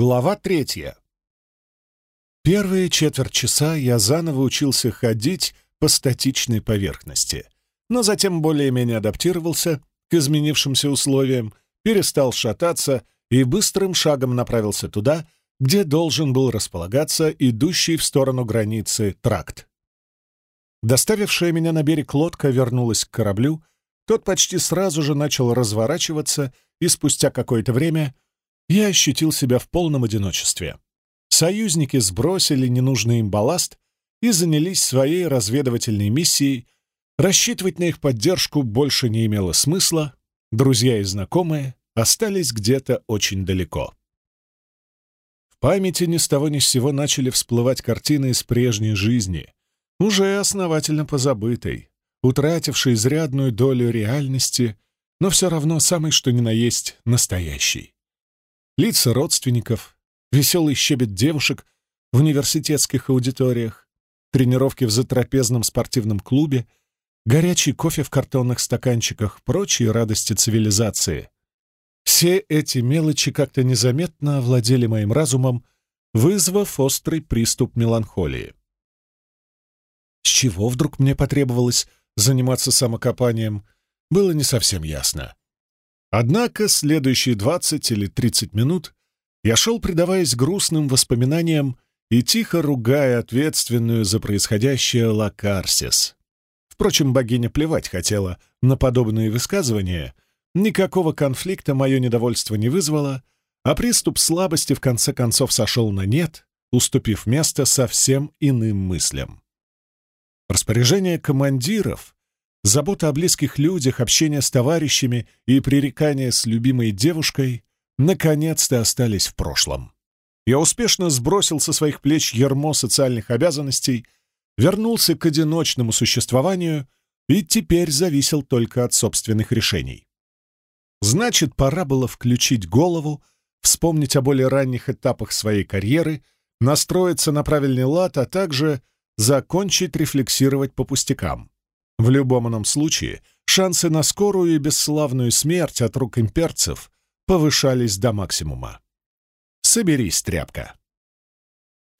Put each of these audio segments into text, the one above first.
Глава третья. Первые четверть часа я заново учился ходить по статичной поверхности, но затем более-менее адаптировался к изменившимся условиям, перестал шататься и быстрым шагом направился туда, где должен был располагаться идущий в сторону границы тракт. Доставившая меня на берег лодка вернулась к кораблю, тот почти сразу же начал разворачиваться, и спустя какое-то время я ощутил себя в полном одиночестве. Союзники сбросили ненужный им балласт и занялись своей разведывательной миссией. Рассчитывать на их поддержку больше не имело смысла, друзья и знакомые остались где-то очень далеко. В памяти ни с того ни с сего начали всплывать картины из прежней жизни, уже основательно позабытой, утратившей изрядную долю реальности, но все равно самой что ни на есть настоящей. Лица родственников, веселый щебет девушек в университетских аудиториях, тренировки в затрапезном спортивном клубе, горячий кофе в картонных стаканчиках, прочие радости цивилизации. Все эти мелочи как-то незаметно овладели моим разумом, вызвав острый приступ меланхолии. С чего вдруг мне потребовалось заниматься самокопанием, было не совсем ясно. Однако следующие двадцать или тридцать минут я шел, предаваясь грустным воспоминаниям и тихо ругая ответственную за происходящее Лакарсис. Впрочем, богиня плевать хотела на подобные высказывания — Никакого конфликта мое недовольство не вызвало, а приступ слабости в конце концов сошел на нет, уступив место совсем иным мыслям. Распоряжение командиров, забота о близких людях, общение с товарищами и пререкание с любимой девушкой наконец-то остались в прошлом. Я успешно сбросил со своих плеч ермо социальных обязанностей, вернулся к одиночному существованию и теперь зависел только от собственных решений. Значит, пора было включить голову, вспомнить о более ранних этапах своей карьеры, настроиться на правильный лад, а также закончить рефлексировать по пустякам. В любом ином случае, шансы на скорую и бесславную смерть от рук имперцев повышались до максимума. Соберись, тряпка.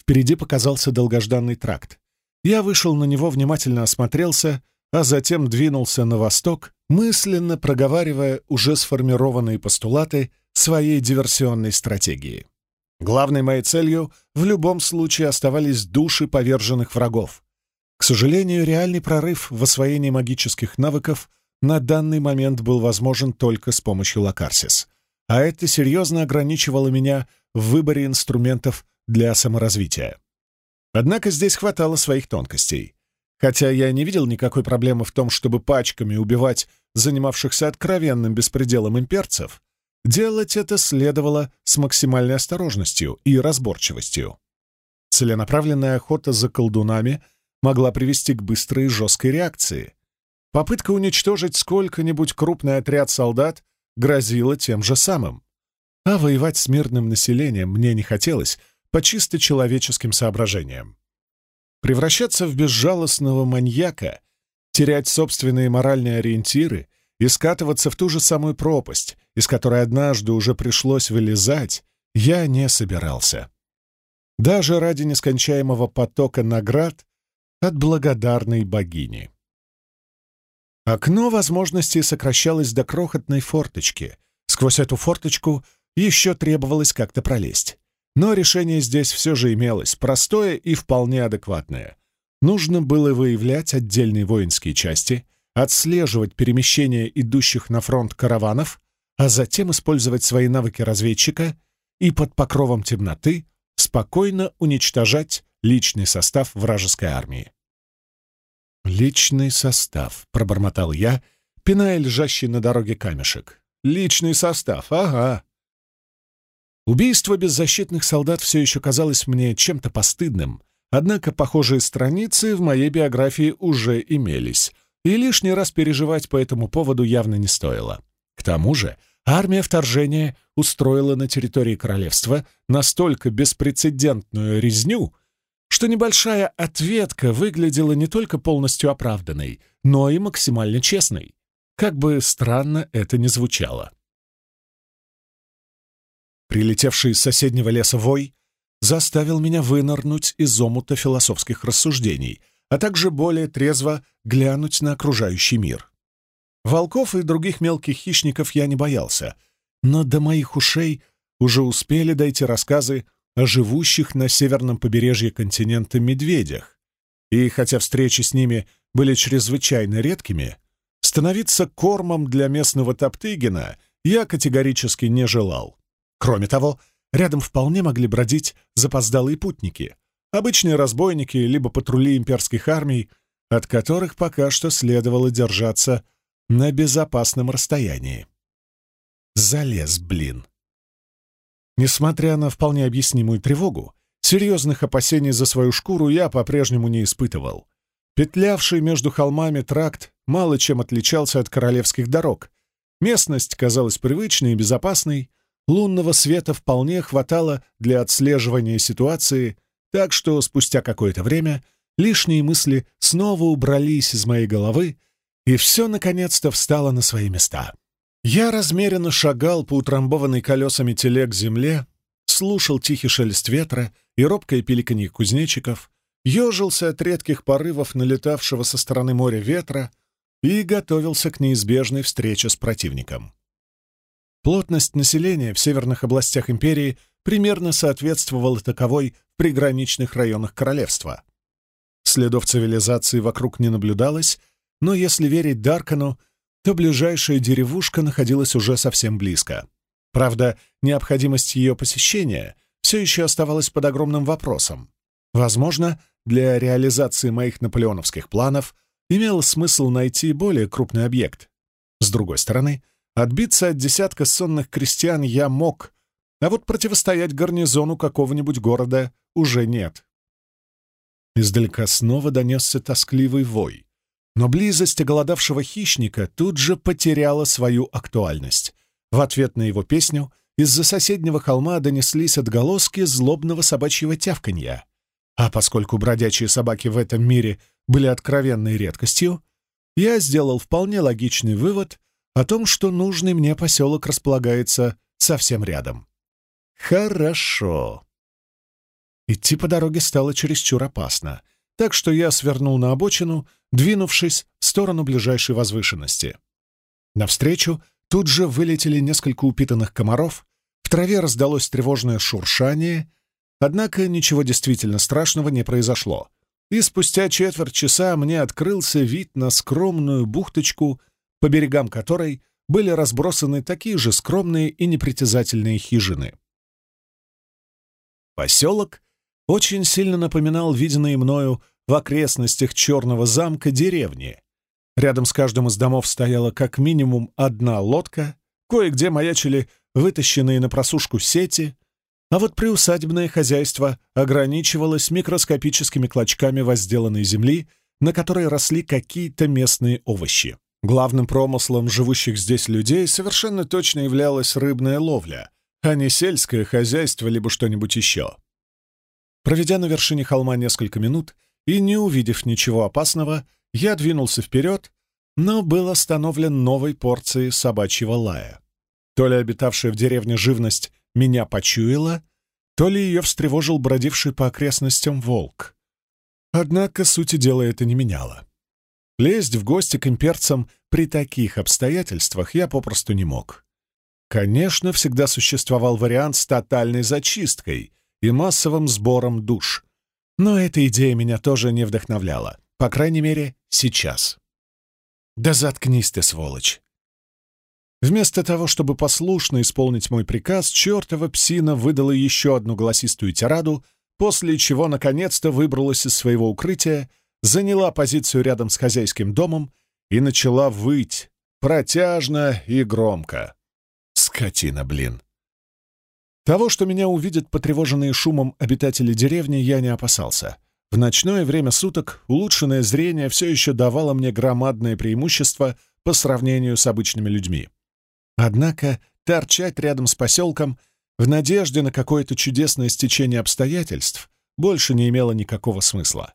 Впереди показался долгожданный тракт. Я вышел на него, внимательно осмотрелся, а затем двинулся на восток, мысленно проговаривая уже сформированные постулаты своей диверсионной стратегии. Главной моей целью в любом случае оставались души поверженных врагов. К сожалению, реальный прорыв в освоении магических навыков на данный момент был возможен только с помощью Лакарсис, а это серьезно ограничивало меня в выборе инструментов для саморазвития. Однако здесь хватало своих тонкостей. Хотя я не видел никакой проблемы в том, чтобы пачками убивать занимавшихся откровенным беспределом имперцев, делать это следовало с максимальной осторожностью и разборчивостью. Целенаправленная охота за колдунами могла привести к быстрой и жесткой реакции. Попытка уничтожить сколько-нибудь крупный отряд солдат грозила тем же самым. А воевать с мирным населением мне не хотелось по чисто человеческим соображениям. Превращаться в безжалостного маньяка, терять собственные моральные ориентиры и скатываться в ту же самую пропасть, из которой однажды уже пришлось вылезать, я не собирался. Даже ради нескончаемого потока наград от благодарной богини. Окно возможностей сокращалось до крохотной форточки. Сквозь эту форточку еще требовалось как-то пролезть. Но решение здесь все же имелось, простое и вполне адекватное. Нужно было выявлять отдельные воинские части, отслеживать перемещение идущих на фронт караванов, а затем использовать свои навыки разведчика и под покровом темноты спокойно уничтожать личный состав вражеской армии. «Личный состав», — пробормотал я, пиная лежащий на дороге камешек. «Личный состав, ага. Убийство беззащитных солдат все еще казалось мне чем-то постыдным, однако похожие страницы в моей биографии уже имелись, и лишний раз переживать по этому поводу явно не стоило. К тому же армия вторжения устроила на территории королевства настолько беспрецедентную резню, что небольшая ответка выглядела не только полностью оправданной, но и максимально честной. Как бы странно это ни звучало. Прилетевший из соседнего леса вой заставил меня вынырнуть из омута философских рассуждений, а также более трезво глянуть на окружающий мир. Волков и других мелких хищников я не боялся, но до моих ушей уже успели дойти рассказы о живущих на северном побережье континента медведях, и хотя встречи с ними были чрезвычайно редкими, становиться кормом для местного Топтыгина я категорически не желал. Кроме того, рядом вполне могли бродить запоздалые путники, обычные разбойники либо патрули имперских армий, от которых пока что следовало держаться на безопасном расстоянии. Залез, блин. Несмотря на вполне объяснимую тревогу, серьезных опасений за свою шкуру я по-прежнему не испытывал. Петлявший между холмами тракт мало чем отличался от королевских дорог. Местность казалась привычной и безопасной, лунного света вполне хватало для отслеживания ситуации, так что спустя какое-то время лишние мысли снова убрались из моей головы, и все наконец-то встало на свои места. Я размеренно шагал по утрамбованной колесами телег земле, слушал тихий шелест ветра и робкое пиликанье кузнечиков, ежился от редких порывов налетавшего со стороны моря ветра и готовился к неизбежной встрече с противником. Плотность населения в северных областях империи примерно соответствовала таковой в приграничных районах королевства. Следов цивилизации вокруг не наблюдалось, но если верить Даркану, то ближайшая деревушка находилась уже совсем близко. Правда, необходимость ее посещения все еще оставалась под огромным вопросом. Возможно, для реализации моих наполеоновских планов имело смысл найти более крупный объект. С другой стороны, отбиться от десятка сонных крестьян я мог, а вот противостоять гарнизону какого-нибудь города уже нет. Издалека снова донесся тоскливый вой. Но близость оголодавшего хищника тут же потеряла свою актуальность. В ответ на его песню из-за соседнего холма донеслись отголоски злобного собачьего тявканья. А поскольку бродячие собаки в этом мире были откровенной редкостью, я сделал вполне логичный вывод о том, что нужный мне поселок располагается совсем рядом. Хорошо. Идти по дороге стало чересчур опасно — так что я свернул на обочину, двинувшись в сторону ближайшей возвышенности. Навстречу тут же вылетели несколько упитанных комаров, в траве раздалось тревожное шуршание, однако ничего действительно страшного не произошло, и спустя четверть часа мне открылся вид на скромную бухточку, по берегам которой были разбросаны такие же скромные и непритязательные хижины. Поселок очень сильно напоминал виденные мною в окрестностях Черного замка деревни. Рядом с каждым из домов стояла как минимум одна лодка, кое-где маячили вытащенные на просушку сети, а вот приусадебное хозяйство ограничивалось микроскопическими клочками возделанной земли, на которой росли какие-то местные овощи. Главным промыслом живущих здесь людей совершенно точно являлась рыбная ловля, а не сельское хозяйство либо что-нибудь еще. Проведя на вершине холма несколько минут и не увидев ничего опасного, я двинулся вперед, но был остановлен новой порцией собачьего лая. То ли обитавшая в деревне живность меня почуяла, то ли ее встревожил бродивший по окрестностям волк. Однако сути дела это не меняло. Лезть в гости к имперцам при таких обстоятельствах я попросту не мог. Конечно, всегда существовал вариант с тотальной зачисткой, и массовым сбором душ. Но эта идея меня тоже не вдохновляла, по крайней мере, сейчас. «Да заткнись ты, сволочь!» Вместо того, чтобы послушно исполнить мой приказ, чертова псина выдала еще одну голосистую тираду, после чего наконец-то выбралась из своего укрытия, заняла позицию рядом с хозяйским домом и начала выть, протяжно и громко. Скотина, блин! Того, что меня увидят потревоженные шумом обитатели деревни, я не опасался. В ночное время суток улучшенное зрение все еще давало мне громадное преимущество по сравнению с обычными людьми. Однако торчать рядом с поселком в надежде на какое-то чудесное стечение обстоятельств больше не имело никакого смысла.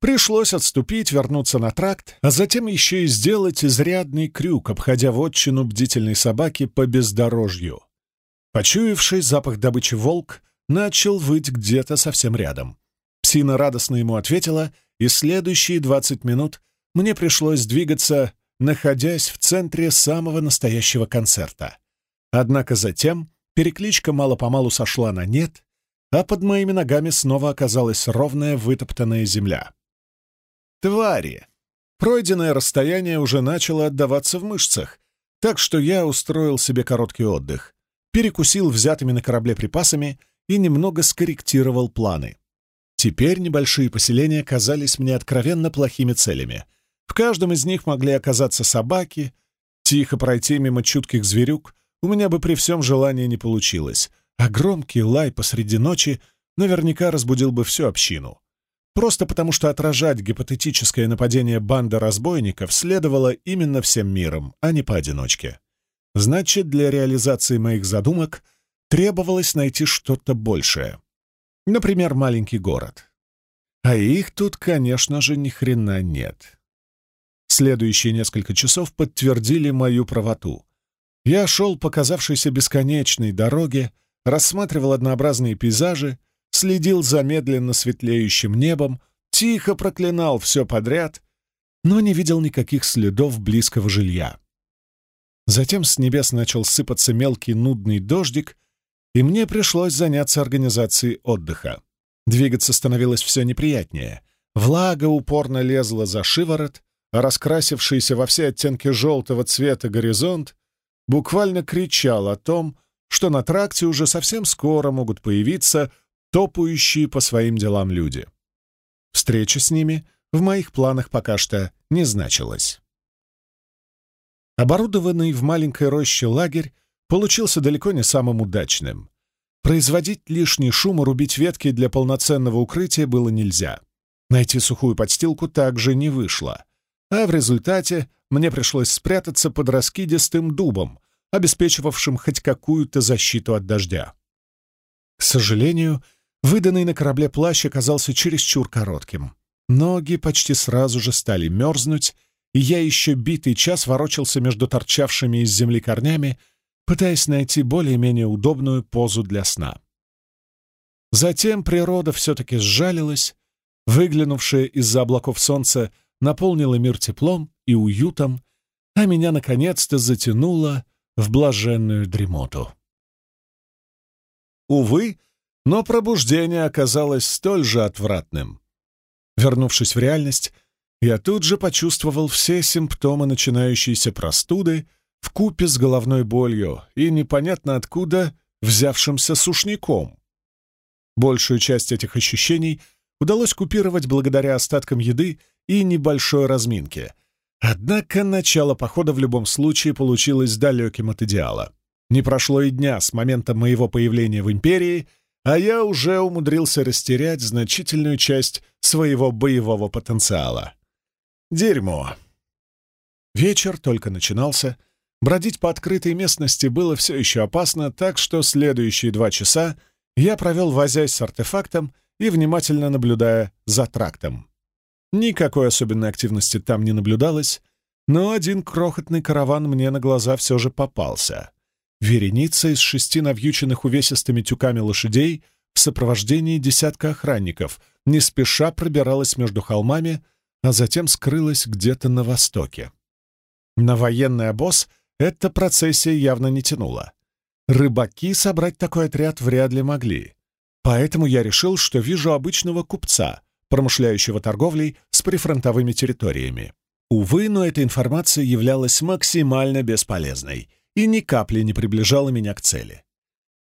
Пришлось отступить, вернуться на тракт, а затем еще и сделать изрядный крюк, обходя вотчину бдительной собаки по бездорожью. Почуявший запах добычи волк начал выть где-то совсем рядом. Псина радостно ему ответила, и следующие двадцать минут мне пришлось двигаться, находясь в центре самого настоящего концерта. Однако затем перекличка мало-помалу сошла на нет, а под моими ногами снова оказалась ровная вытоптанная земля. Твари! Пройденное расстояние уже начало отдаваться в мышцах, так что я устроил себе короткий отдых, перекусил взятыми на корабле припасами и немного скорректировал планы. Теперь небольшие поселения казались мне откровенно плохими целями. В каждом из них могли оказаться собаки. Тихо пройти мимо чутких зверюк у меня бы при всем желании не получилось, а громкий лай посреди ночи наверняка разбудил бы всю общину. Просто потому, что отражать гипотетическое нападение банды разбойников следовало именно всем миром, а не поодиночке. Значит, для реализации моих задумок требовалось найти что-то большее. Например, маленький город. А их тут, конечно же, ни хрена нет. Следующие несколько часов подтвердили мою правоту. Я шел по казавшейся бесконечной дороге, рассматривал однообразные пейзажи, следил за медленно светлеющим небом, тихо проклинал все подряд, но не видел никаких следов близкого жилья. Затем с небес начал сыпаться мелкий нудный дождик, и мне пришлось заняться организацией отдыха. Двигаться становилось все неприятнее. Влага упорно лезла за шиворот, а раскрасившийся во все оттенки желтого цвета горизонт буквально кричал о том, что на тракте уже совсем скоро могут появиться топающие по своим делам люди. Встреча с ними в моих планах пока что не значилась. Оборудованный в маленькой роще лагерь получился далеко не самым удачным. Производить лишний шум и рубить ветки для полноценного укрытия было нельзя. Найти сухую подстилку также не вышло. А в результате мне пришлось спрятаться под раскидистым дубом, обеспечивавшим хоть какую-то защиту от дождя. К сожалению, выданный на корабле плащ оказался чересчур коротким. Ноги почти сразу же стали мерзнуть, и я еще битый час ворочался между торчавшими из земли корнями, пытаясь найти более-менее удобную позу для сна. Затем природа все-таки сжалилась, выглянувшее из-за облаков солнце наполнило мир теплом и уютом, а меня наконец-то затянуло в блаженную дремоту. Увы, но пробуждение оказалось столь же отвратным. Вернувшись в реальность, я тут же почувствовал все симптомы начинающейся простуды в купе с головной болью и непонятно откуда взявшимся сушняком. Большую часть этих ощущений удалось купировать благодаря остаткам еды и небольшой разминке. Однако начало похода в любом случае получилось далеким от идеала. Не прошло и дня с момента моего появления в Империи, а я уже умудрился растерять значительную часть своего боевого потенциала. Дерьмо. Вечер только начинался — Бродить по открытой местности было все еще опасно, так что следующие два часа я провел, возясь с артефактом и внимательно наблюдая за трактом. Никакой особенной активности там не наблюдалось, но один крохотный караван мне на глаза все же попался. Вереница из шести навьюченных увесистыми тюками лошадей в сопровождении десятка охранников не спеша пробиралась между холмами, а затем скрылась где-то на востоке. На военный обоз — эта процессия явно не тянула. Рыбаки собрать такой отряд вряд ли могли. Поэтому я решил, что вижу обычного купца, промышляющего торговлей с прифронтовыми территориями. Увы, но эта информация являлась максимально бесполезной и ни капли не приближала меня к цели.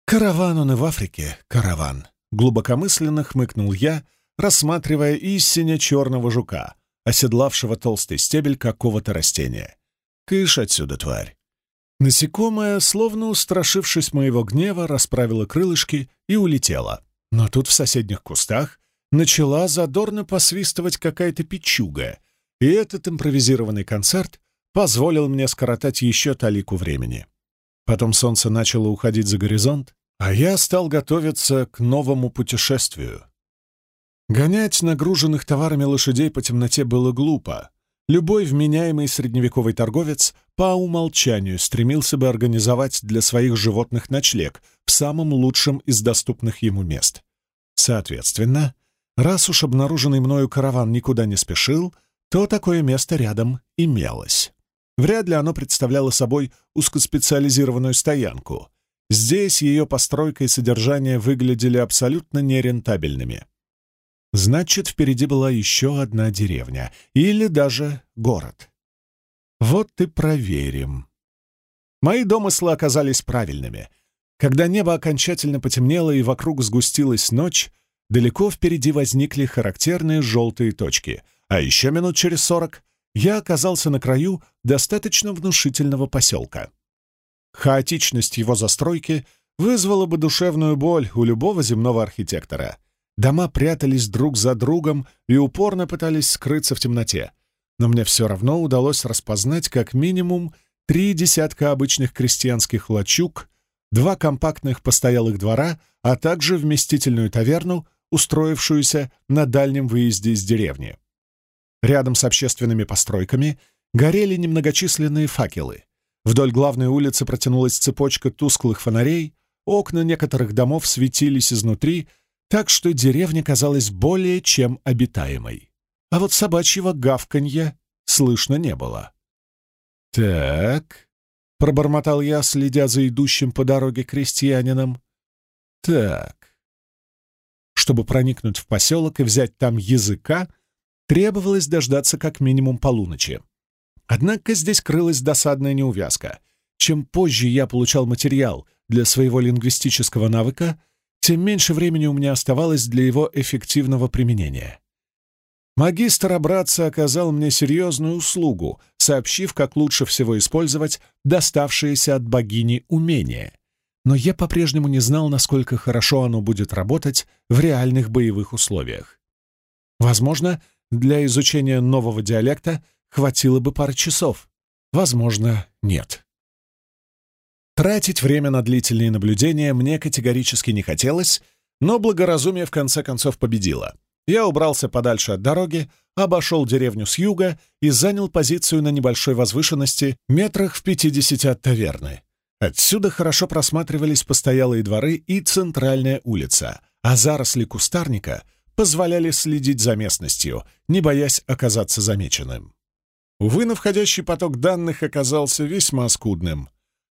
«Караван он и в Африке, караван», — глубокомысленно хмыкнул я, рассматривая истинно черного жука, оседлавшего толстый стебель какого-то растения. «Кыш отсюда, тварь!» Насекомое, словно устрашившись моего гнева, расправило крылышки и улетело. Но тут в соседних кустах начала задорно посвистывать какая-то печуга, и этот импровизированный концерт позволил мне скоротать еще талику времени. Потом солнце начало уходить за горизонт, а я стал готовиться к новому путешествию. Гонять нагруженных товарами лошадей по темноте было глупо, любой вменяемый средневековый торговец по умолчанию стремился бы организовать для своих животных ночлег в самом лучшем из доступных ему мест. Соответственно, раз уж обнаруженный мною караван никуда не спешил, то такое место рядом имелось. Вряд ли оно представляло собой узкоспециализированную стоянку. Здесь ее постройка и содержание выглядели абсолютно нерентабельными. Значит, впереди была еще одна деревня или даже город. Вот и проверим. Мои домыслы оказались правильными. Когда небо окончательно потемнело и вокруг сгустилась ночь, далеко впереди возникли характерные желтые точки, а еще минут через сорок я оказался на краю достаточно внушительного поселка. Хаотичность его застройки вызвала бы душевную боль у любого земного архитектора. Дома прятались друг за другом и упорно пытались скрыться в темноте, но мне все равно удалось распознать как минимум три десятка обычных крестьянских лачуг, два компактных постоялых двора, а также вместительную таверну, устроившуюся на дальнем выезде из деревни. Рядом с общественными постройками горели немногочисленные факелы. Вдоль главной улицы протянулась цепочка тусклых фонарей, окна некоторых домов светились изнутри, так что деревня казалась более чем обитаемой. А вот собачьего гавканья слышно не было. «Так», — пробормотал я, следя за идущим по дороге крестьянином, — «так». Чтобы проникнуть в поселок и взять там языка, требовалось дождаться как минимум полуночи. Однако здесь крылась досадная неувязка. Чем позже я получал материал для своего лингвистического навыка, тем меньше времени у меня оставалось для его эффективного применения. Магистр Абратца оказал мне серьезную услугу, сообщив, как лучше всего использовать доставшееся от богини умение. Но я по-прежнему не знал, насколько хорошо оно будет работать в реальных боевых условиях. Возможно, для изучения нового диалекта хватило бы пары часов. Возможно, нет. Тратить время на длительные наблюдения мне категорически не хотелось, но благоразумие в конце концов победило. Я убрался подальше от дороги, обошел деревню с юга и занял позицию на небольшой возвышенности метрах в пятидесяти от таверны. Отсюда хорошо просматривались постоялые дворы и центральная улица, а заросли кустарника — позволяли следить за местностью, не боясь оказаться замеченным. Увы, на входящий поток данных оказался весьма скудным.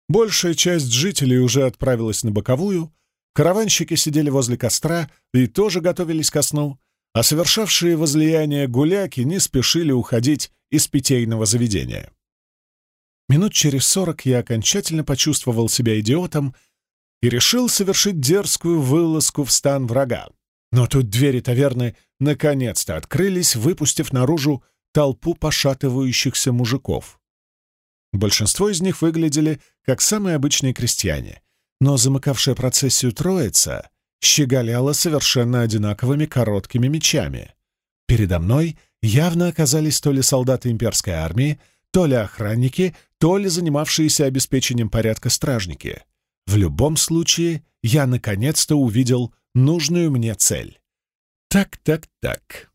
Большая часть жителей уже отправилась на боковую, караванщики сидели возле костра и тоже готовились ко сну, а совершавшие возлияние гуляки не спешили уходить из питейного заведения. Минут через сорок я окончательно почувствовал себя идиотом и решил совершить дерзкую вылазку в стан врага. Но тут двери таверны наконец-то открылись, выпустив наружу толпу пошатывающихся мужиков. Большинство из них выглядели как самые обычные крестьяне, но замыкавшая процессию троица щеголяла совершенно одинаковыми короткими мечами. Передо мной явно оказались то ли солдаты имперской армии, то ли охранники, то ли занимавшиеся обеспечением порядка стражники. В любом случае, я наконец-то увидел нужную мне цель. Так, так, так.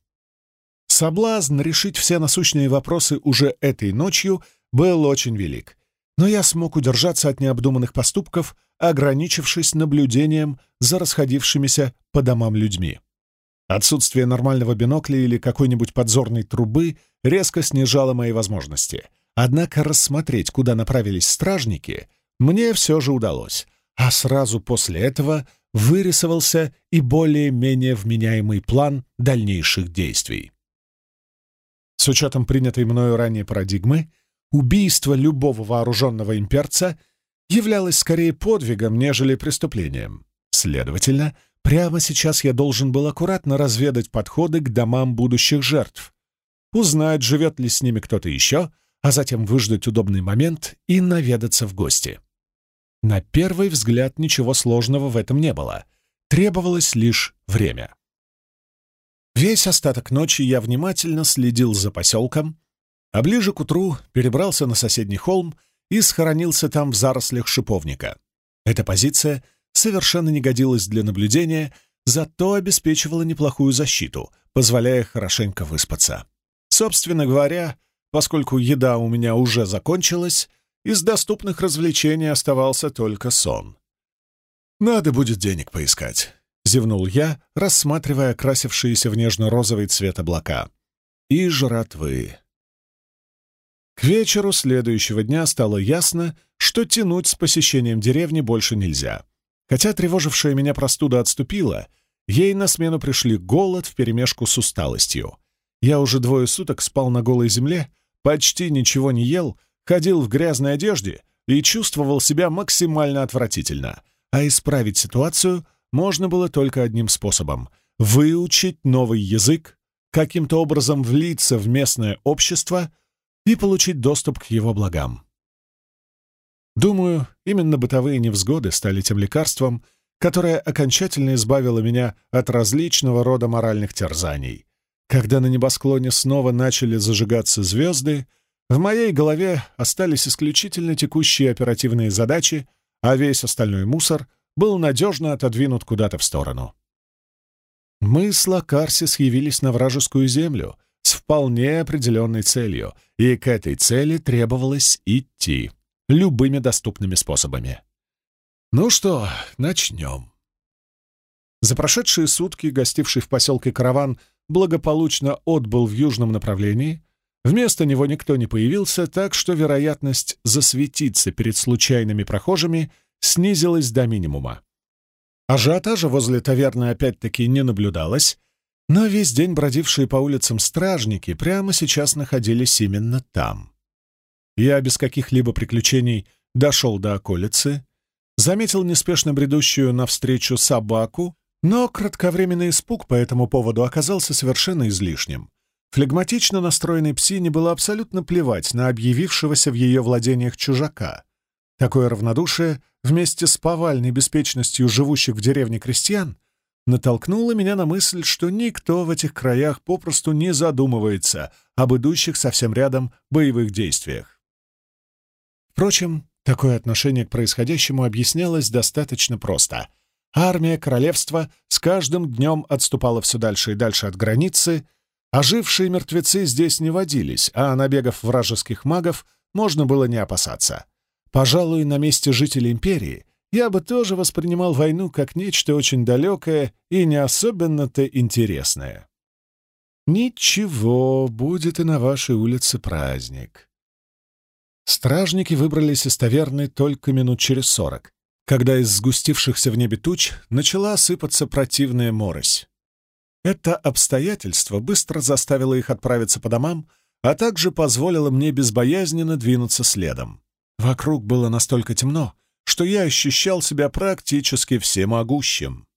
Соблазн решить все насущные вопросы уже этой ночью был очень велик, но я смог удержаться от необдуманных поступков, ограничившись наблюдением за расходившимися по домам людьми. Отсутствие нормального бинокля или какой-нибудь подзорной трубы резко снижало мои возможности. Однако рассмотреть, куда направились стражники, мне все же удалось, а сразу после этого вырисовался и более-менее вменяемый план дальнейших действий. С учетом принятой мною ранее парадигмы, убийство любого вооруженного имперца являлось скорее подвигом, нежели преступлением. Следовательно, прямо сейчас я должен был аккуратно разведать подходы к домам будущих жертв, узнать, живет ли с ними кто-то еще, а затем выждать удобный момент и наведаться в гости. На первый взгляд ничего сложного в этом не было. Требовалось лишь время. Весь остаток ночи я внимательно следил за поселком, а ближе к утру перебрался на соседний холм и схоронился там в зарослях шиповника. Эта позиция совершенно не годилась для наблюдения, зато обеспечивала неплохую защиту, позволяя хорошенько выспаться. Собственно говоря, поскольку еда у меня уже закончилась, из доступных развлечений оставался только сон. «Надо будет денег поискать», — зевнул я, рассматривая красившиеся в нежно-розовый цвет облака. «И жратвы». К вечеру следующего дня стало ясно, что тянуть с посещением деревни больше нельзя. Хотя тревожившая меня простуда отступила, ей на смену пришли голод вперемешку с усталостью. Я уже двое суток спал на голой земле, почти ничего не ел, ходил в грязной одежде и чувствовал себя максимально отвратительно. А исправить ситуацию можно было только одним способом — выучить новый язык, каким-то образом влиться в местное общество и получить доступ к его благам. Думаю, именно бытовые невзгоды стали тем лекарством, которое окончательно избавило меня от различного рода моральных терзаний. Когда на небосклоне снова начали зажигаться звезды, в моей голове остались исключительно текущие оперативные задачи, а весь остальной мусор был надежно отодвинут куда-то в сторону. Мы с Лакарсис явились на вражескую землю с вполне определенной целью, и к этой цели требовалось идти любыми доступными способами. Ну что, начнем. За прошедшие сутки гостивший в поселке караван благополучно отбыл в южном направлении, вместо него никто не появился, так что вероятность засветиться перед случайными прохожими снизилась до минимума. Ажиотажа возле таверны опять-таки не наблюдалось, но весь день бродившие по улицам стражники прямо сейчас находились именно там. Я без каких-либо приключений дошел до околицы, заметил неспешно бредущую навстречу собаку но кратковременный испуг по этому поводу оказался совершенно излишним. Флегматично настроенной псине было абсолютно плевать на объявившегося в ее владениях чужака. Такое равнодушие, вместе с повальной беспечностью живущих в деревне крестьян, натолкнуло меня на мысль, что никто в этих краях попросту не задумывается об идущих совсем рядом боевых действиях. Впрочем, такое отношение к происходящему объяснялось достаточно просто — Армия королевства с каждым днем отступала все дальше и дальше от границы, ожившие мертвецы здесь не водились, а набегов вражеских магов можно было не опасаться. Пожалуй, на месте жителей империи я бы тоже воспринимал войну как нечто очень далекое и не особенно-то интересное. Ничего, будет и на вашей улице праздник. Стражники выбрались из таверны только минут через сорок, когда из сгустившихся в небе туч начала сыпаться противная морось. Это обстоятельство быстро заставило их отправиться по домам, а также позволило мне безбоязненно двинуться следом. Вокруг было настолько темно, что я ощущал себя практически всемогущим.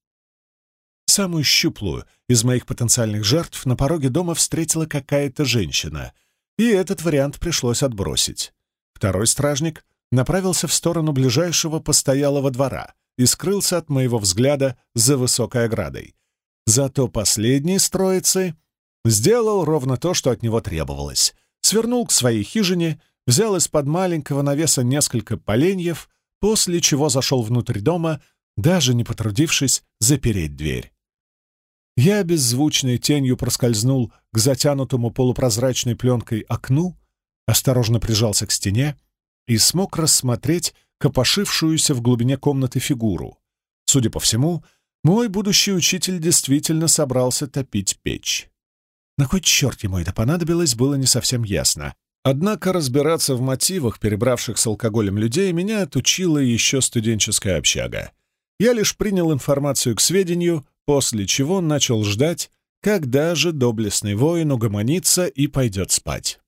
Самую щуплую из моих потенциальных жертв на пороге дома встретила какая-то женщина, и этот вариант пришлось отбросить. Второй стражник направился в сторону ближайшего постоялого двора и скрылся от моего взгляда за высокой оградой. Зато последний троицы сделал ровно то, что от него требовалось. Свернул к своей хижине, взял из-под маленького навеса несколько поленьев, после чего зашел внутрь дома, даже не потрудившись запереть дверь. Я беззвучной тенью проскользнул к затянутому полупрозрачной пленкой окну, осторожно прижался к стене, и смог рассмотреть копошившуюся в глубине комнаты фигуру. Судя по всему, мой будущий учитель действительно собрался топить печь. На кой черт ему это понадобилось, было не совсем ясно. Однако разбираться в мотивах перебравших с алкоголем людей меня отучила еще студенческая общага. Я лишь принял информацию к сведению, после чего начал ждать, когда же доблестный воин угомонится и пойдет спать.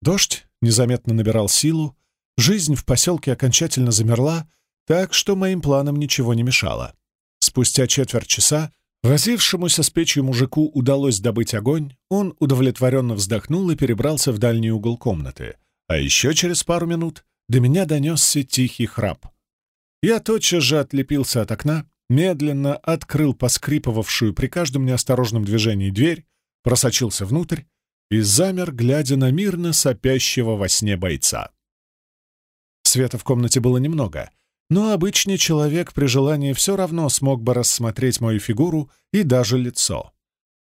Дождь незаметно набирал силу, жизнь в поселке окончательно замерла, так что моим планам ничего не мешало. Спустя четверть часа возившемуся с печью мужику удалось добыть огонь, он удовлетворенно вздохнул и перебрался в дальний угол комнаты, а еще через пару минут до меня донесся тихий храп. Я тотчас же отлепился от окна, медленно открыл поскрипывавшую при каждом неосторожном движении дверь, просочился внутрь и замер, глядя на мирно сопящего во сне бойца. Света в комнате было немного, но обычный человек при желании все равно смог бы рассмотреть мою фигуру и даже лицо.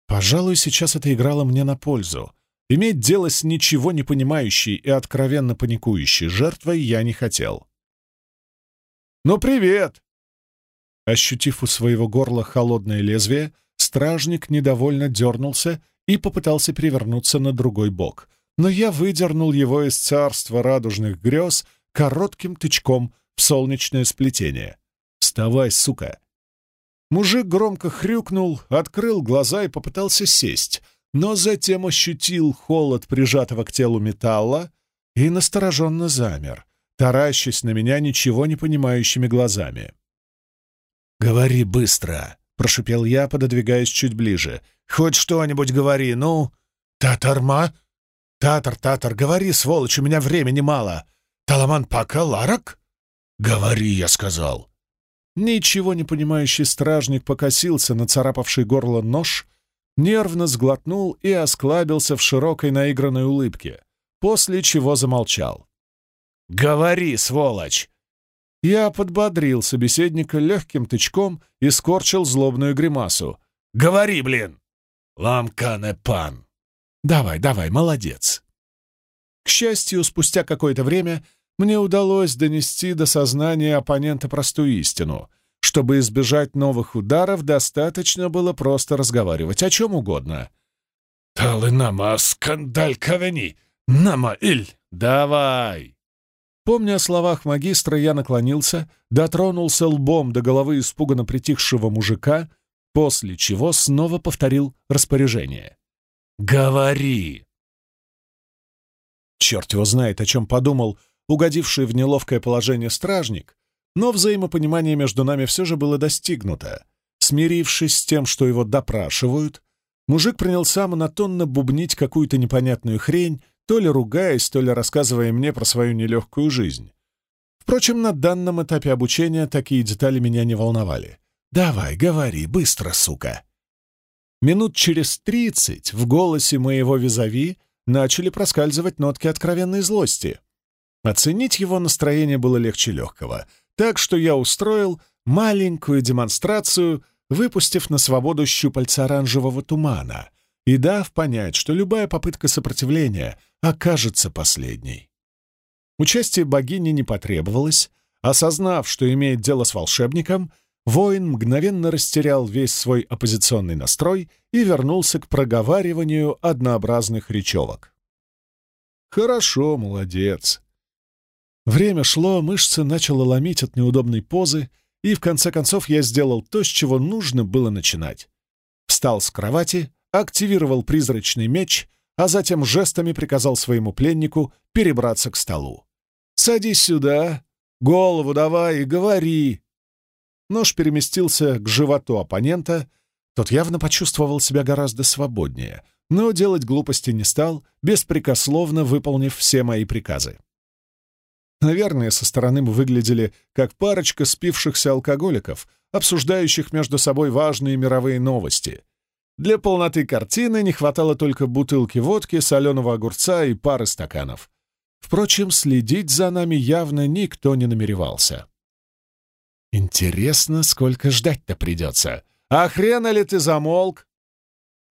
Пожалуй, сейчас это играло мне на пользу. Иметь дело с ничего не понимающей и откровенно паникующей жертвой я не хотел. «Ну, привет!» Ощутив у своего горла холодное лезвие, стражник недовольно дернулся и попытался перевернуться на другой бок, но я выдернул его из царства радужных грез коротким тычком в солнечное сплетение. «Вставай, сука!» Мужик громко хрюкнул, открыл глаза и попытался сесть, но затем ощутил холод прижатого к телу металла и настороженно замер, таращась на меня ничего не понимающими глазами. «Говори быстро!» — прошипел я, пододвигаясь чуть ближе. «Хоть что-нибудь говори, ну!» «Татарма!» «Татар, Татар, говори, сволочь, у меня времени мало!» «Таламан Пака Ларак?» «Говори, я сказал!» Ничего не понимающий стражник покосился на царапавший горло нож, нервно сглотнул и осклабился в широкой наигранной улыбке, после чего замолчал. «Говори, сволочь!» Я подбодрил собеседника легким тычком и скорчил злобную гримасу. «Говори, блин!» «Ламкане пан!» «Давай, давай, молодец!» К счастью, спустя какое-то время мне удалось донести до сознания оппонента простую истину. Чтобы избежать новых ударов, достаточно было просто разговаривать о чем угодно. «Талы нама скандаль кавени! Нама иль! Давай!» Помня о словах магистра, я наклонился, дотронулся лбом до головы испуганно притихшего мужика, после чего снова повторил распоряжение. «Говори!» Черт его знает, о чем подумал угодивший в неловкое положение стражник, но взаимопонимание между нами все же было достигнуто. Смирившись с тем, что его допрашивают, мужик принялся монотонно бубнить какую-то непонятную хрень, то ли ругаясь, то ли рассказывая мне про свою нелегкую жизнь. Впрочем, на данном этапе обучения такие детали меня не волновали. «Давай, говори, быстро, сука!» Минут через тридцать в голосе моего визави начали проскальзывать нотки откровенной злости. Оценить его настроение было легче легкого, так что я устроил маленькую демонстрацию, выпустив на свободу щупальца оранжевого тумана и дав понять, что любая попытка сопротивления окажется последней. Участие богини не потребовалось. Осознав, что имеет дело с волшебником, воин мгновенно растерял весь свой оппозиционный настрой и вернулся к проговариванию однообразных речевок. «Хорошо, молодец». Время шло, мышцы начало ломить от неудобной позы, и в конце концов я сделал то, с чего нужно было начинать. Встал с кровати, активировал призрачный меч — а затем жестами приказал своему пленнику перебраться к столу. «Садись сюда, голову давай и говори!» Нож переместился к животу оппонента, тот явно почувствовал себя гораздо свободнее, но делать глупости не стал, беспрекословно выполнив все мои приказы. Наверное, со стороны мы выглядели как парочка спившихся алкоголиков, обсуждающих между собой важные мировые новости, для полноты картины не хватало только бутылки водки, соленого огурца и пары стаканов. Впрочем, следить за нами явно никто не намеревался. «Интересно, сколько ждать-то придется. А хрена ли ты замолк?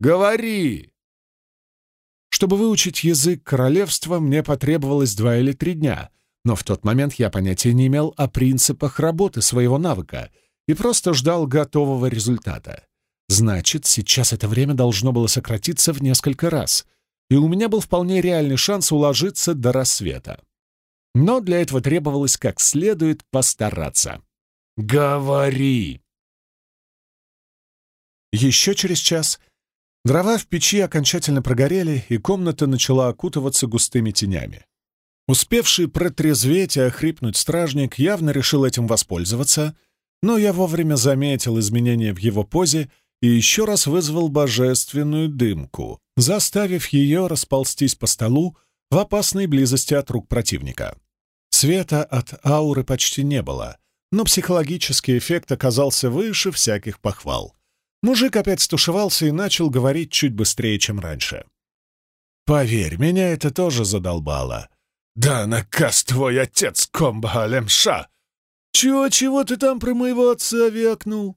Говори!» Чтобы выучить язык королевства, мне потребовалось два или три дня, но в тот момент я понятия не имел о принципах работы своего навыка и просто ждал готового результата. Значит, сейчас это время должно было сократиться в несколько раз, и у меня был вполне реальный шанс уложиться до рассвета. Но для этого требовалось как следует постараться. «Говори!» Еще через час дрова в печи окончательно прогорели, и комната начала окутываться густыми тенями. Успевший протрезветь и охрипнуть стражник явно решил этим воспользоваться, но я вовремя заметил изменения в его позе и еще раз вызвал божественную дымку, заставив ее расползтись по столу в опасной близости от рук противника. Света от ауры почти не было, но психологический эффект оказался выше всяких похвал. Мужик опять стушевался и начал говорить чуть быстрее, чем раньше. «Поверь, меня это тоже задолбало. Да наказ твой отец, комба Алемша! Чего-чего ты там про моего отца векнул?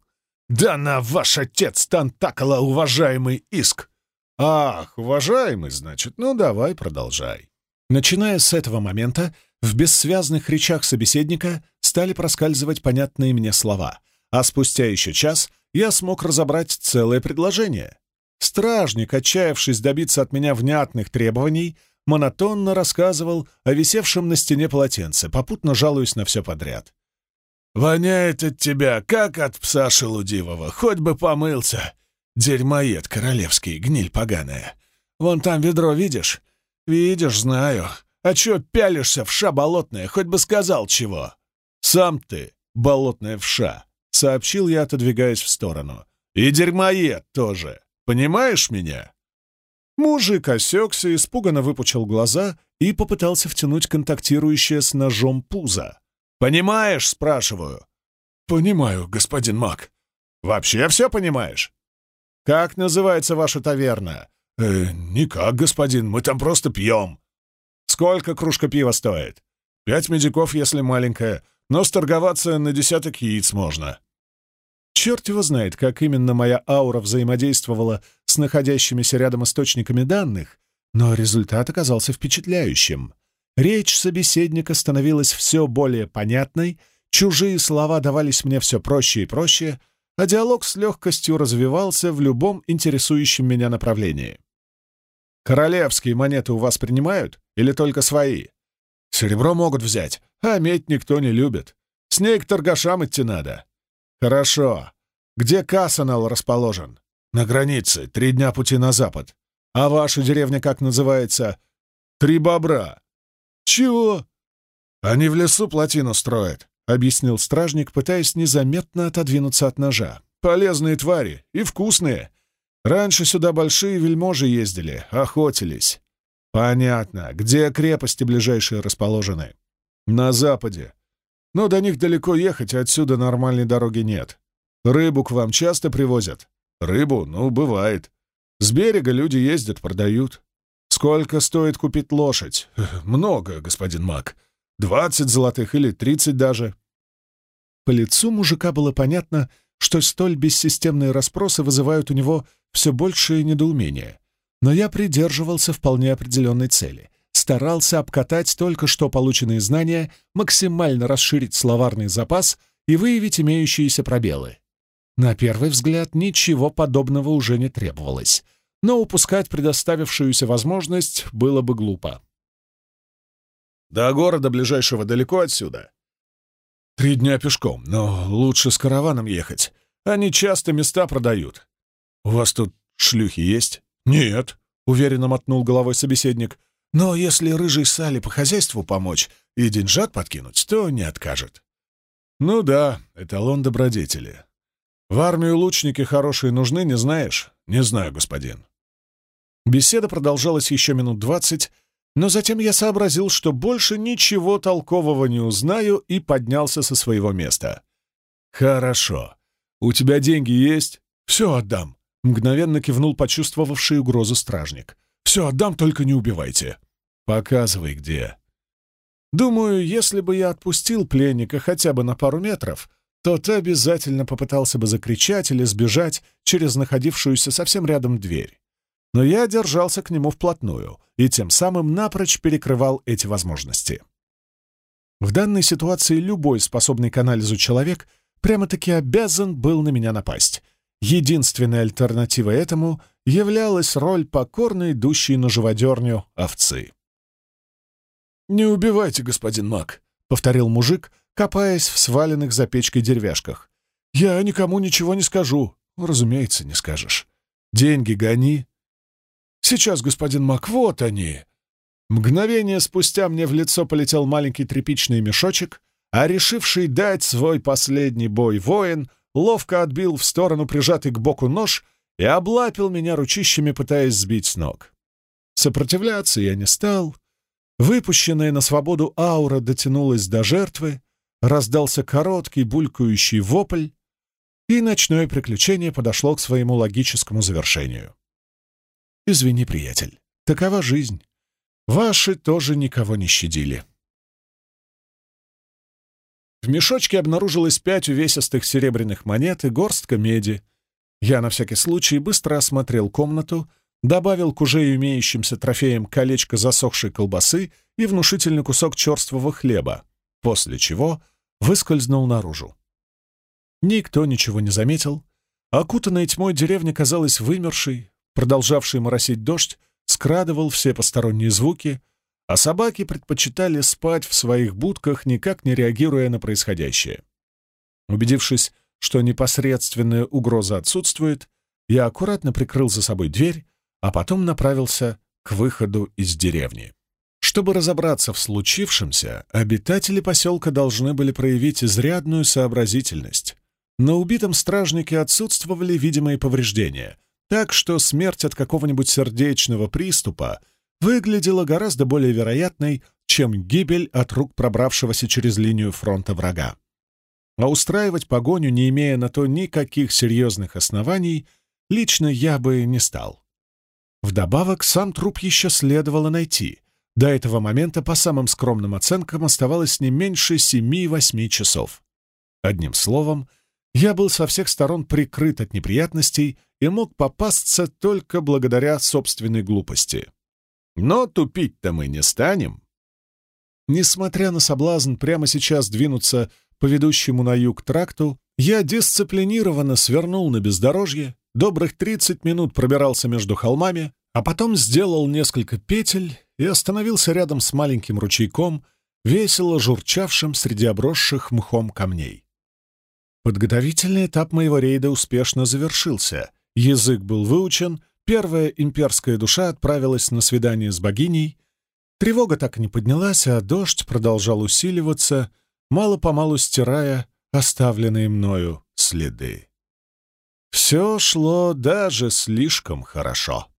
«Да на ваш отец Тантакала уважаемый иск! «Ах, уважаемый, значит, ну давай, продолжай». Начиная с этого момента, в бессвязных речах собеседника стали проскальзывать понятные мне слова, а спустя еще час я смог разобрать целое предложение. Стражник, отчаявшись добиться от меня внятных требований, монотонно рассказывал о висевшем на стене полотенце, попутно жалуясь на все подряд. «Воняет от тебя, как от пса шелудивого, хоть бы помылся. Дерьмоед королевский, гниль поганая. Вон там ведро видишь? Видишь, знаю. А чё пялишься, вша болотная, хоть бы сказал чего?» «Сам ты, болотная вша», — сообщил я, отодвигаясь в сторону. «И дерьмоед тоже. Понимаешь меня?» Мужик осекся, испуганно выпучил глаза и попытался втянуть контактирующее с ножом пузо. «Понимаешь?» — спрашиваю. «Понимаю, господин Мак». «Вообще все понимаешь?» «Как называется ваша таверна?» «Э, никак, господин, мы там просто пьем». «Сколько кружка пива стоит?» «Пять медиков, если маленькая, но сторговаться на десяток яиц можно». Черт его знает, как именно моя аура взаимодействовала с находящимися рядом источниками данных, но результат оказался впечатляющим. Речь собеседника становилась все более понятной, чужие слова давались мне все проще и проще, а диалог с легкостью развивался в любом интересующем меня направлении. «Королевские монеты у вас принимают или только свои?» «Серебро могут взять, а медь никто не любит. С ней к торгашам идти надо». «Хорошо. Где Кассанал расположен?» «На границе, три дня пути на запад. А ваша деревня как называется?» «Три бобра». «Чего?» «Они в лесу плотину строят», — объяснил стражник, пытаясь незаметно отодвинуться от ножа. «Полезные твари и вкусные. Раньше сюда большие вельможи ездили, охотились». «Понятно. Где крепости ближайшие расположены?» «На западе. Но до них далеко ехать, отсюда нормальной дороги нет. Рыбу к вам часто привозят? Рыбу? Ну, бывает. С берега люди ездят, продают. Сколько стоит купить лошадь? Много, господин Мак. Двадцать золотых или тридцать даже. По лицу мужика было понятно, что столь бессистемные расспросы вызывают у него все большее недоумение. Но я придерживался вполне определенной цели — старался обкатать только что полученные знания, максимально расширить словарный запас и выявить имеющиеся пробелы. На первый взгляд ничего подобного уже не требовалось, но упускать предоставившуюся возможность было бы глупо. «До города ближайшего далеко отсюда?» «Три дня пешком, но лучше с караваном ехать. Они часто места продают. У вас тут шлюхи есть?» «Нет», — уверенно мотнул головой собеседник. Но если рыжий Сали по хозяйству помочь и деньжат подкинуть, то не откажет. Ну да, эталон добродетели. В армию лучники хорошие нужны, не знаешь? Не знаю, господин. Беседа продолжалась еще минут двадцать, но затем я сообразил, что больше ничего толкового не узнаю, и поднялся со своего места. «Хорошо. У тебя деньги есть? Все отдам», — мгновенно кивнул почувствовавший угрозу стражник. Все отдам, только не убивайте. Показывай, где. Думаю, если бы я отпустил пленника хотя бы на пару метров, то ты обязательно попытался бы закричать или сбежать через находившуюся совсем рядом дверь. Но я держался к нему вплотную и тем самым напрочь перекрывал эти возможности. В данной ситуации любой способный к анализу человек прямо-таки обязан был на меня напасть. Единственной альтернативой этому являлась роль покорно идущей на живодерню овцы. «Не убивайте, господин Мак», — повторил мужик, копаясь в сваленных за печкой деревяшках. «Я никому ничего не скажу». «Разумеется, не скажешь. Деньги гони». «Сейчас, господин Мак, вот они». Мгновение спустя мне в лицо полетел маленький тряпичный мешочек, а решивший дать свой последний бой воин ловко отбил в сторону прижатый к боку нож и облапил меня ручищами, пытаясь сбить с ног. Сопротивляться я не стал. Выпущенная на свободу аура дотянулась до жертвы, раздался короткий булькающий вопль, и ночное приключение подошло к своему логическому завершению. «Извини, приятель, такова жизнь. Ваши тоже никого не щадили». В мешочке обнаружилось пять увесистых серебряных монет и горстка меди, я на всякий случай быстро осмотрел комнату, добавил к уже имеющимся трофеям колечко засохшей колбасы и внушительный кусок черствого хлеба, после чего выскользнул наружу. Никто ничего не заметил. Окутанная тьмой деревня казалась вымершей, продолжавший моросить дождь скрадывал все посторонние звуки, а собаки предпочитали спать в своих будках, никак не реагируя на происходящее. Убедившись, что непосредственная угроза отсутствует, я аккуратно прикрыл за собой дверь, а потом направился к выходу из деревни. Чтобы разобраться в случившемся, обитатели поселка должны были проявить изрядную сообразительность. На убитом стражнике отсутствовали видимые повреждения, так что смерть от какого-нибудь сердечного приступа выглядела гораздо более вероятной, чем гибель от рук пробравшегося через линию фронта врага. А устраивать погоню, не имея на то никаких серьезных оснований, лично я бы не стал. Вдобавок, сам труп еще следовало найти. До этого момента, по самым скромным оценкам, оставалось не меньше семи-восьми часов. Одним словом, я был со всех сторон прикрыт от неприятностей и мог попасться только благодаря собственной глупости. Но тупить-то мы не станем. Несмотря на соблазн прямо сейчас двинуться по ведущему на юг тракту, я дисциплинированно свернул на бездорожье, добрых 30 минут пробирался между холмами, а потом сделал несколько петель и остановился рядом с маленьким ручейком, весело журчавшим среди обросших мхом камней. Подготовительный этап моего рейда успешно завершился. Язык был выучен, первая имперская душа отправилась на свидание с богиней. Тревога так и не поднялась, а дождь продолжал усиливаться, мало-помалу стирая оставленные мною следы. Все шло даже слишком хорошо.